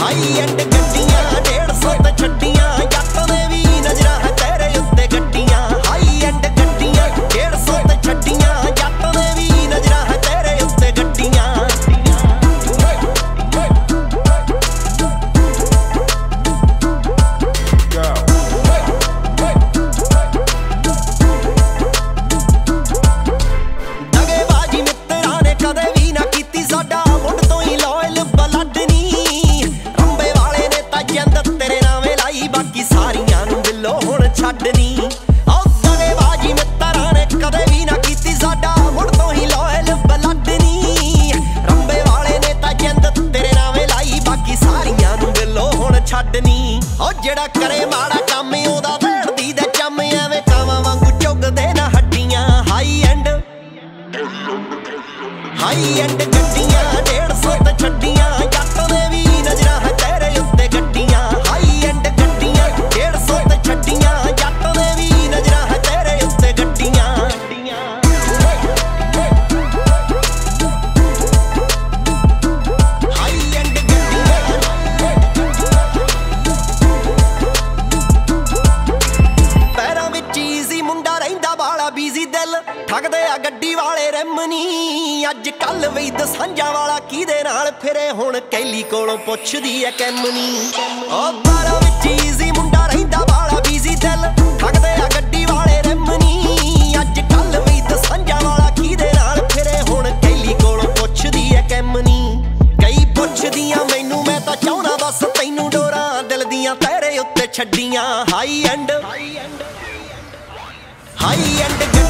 High end ਗੱਡੀਆਂ 150 ਤੇ ਛੱਡੀਆਂ ਜੱਟ ਦੇ ਵੀ ਜਿਹੜਾ ਕਰੇ ਮਾੜਾ ਕੰਮ ਉਹਦਾ ਵੇੜਦੀ ਦੇ ਚੰਮ ਐਵੇਂ ਕਾਵਾਂ ਵਾਂਗੂ ਚੁੱਗਦੇ ਨਾ ਹੱਡੀਆਂ। ਹਾਈ ਐਂਡ ਹਾਈ ਐਂਡ ਗੱਡੀਆਂ 150 ਤੇ ਛੱਡੀਆਂ। ਗੱਡੀ ਵਾਲੇ ਰਮਨੀ ਅੱਜ ਕੱਲ ਵੀ ਦਸਾਂਝਾਂ ਵਾਲਾ ਕਿਹਦੇ ਨਾਲ ਫਿਰੇ? ਹੁਣ ਕੈਲੀ ਕੋਲੋਂ ਪੁੱਛਦੀ ਐ ਕੈਮਨੀ ਉਹ ਪੈਰਾਂ ਵਿੱਚ ਈਜ਼ੀ ਮੁੰਡਾ ਰਹਿੰਦਾ ਵਾਲਾ ਬੀਜ਼ੀ ਦਿਲ। ਠੱਗਦੇ ਆ ਗੱਡੀ ਵਾਲੇ ਰਮਨੀ ਅੱਜ ਕੱਲ ਵੀ ਦਸਾਂਝਾਂ ਵਾਲਾ ਕਿਹਦੇ ਨਾਲ ਫਿਰੇ? ਹੁਣ ਕੈਲੀ ਕੋਲੋਂ ਪੁੱਛਦੀ ਐ ਕੈਮਨੀ ਕਈ ਪੁੱਛਦੀਆਂ, ਮੈਨੂੰ ਮੈਂ ਤਾਂ ਚਾਹਣਾ ਬਸ ਤੈਨੂੰ ਡੋਰਾਂ ਦਿਲ ਦੀਆਂ ਤੇਰੇ ਉੱਤੇ ਛੱਡੀਆਂ। ਹਾਈ ਐਂਡ ਹਾਈ ਐਂਡ ਗੱਡੀਆਂ 150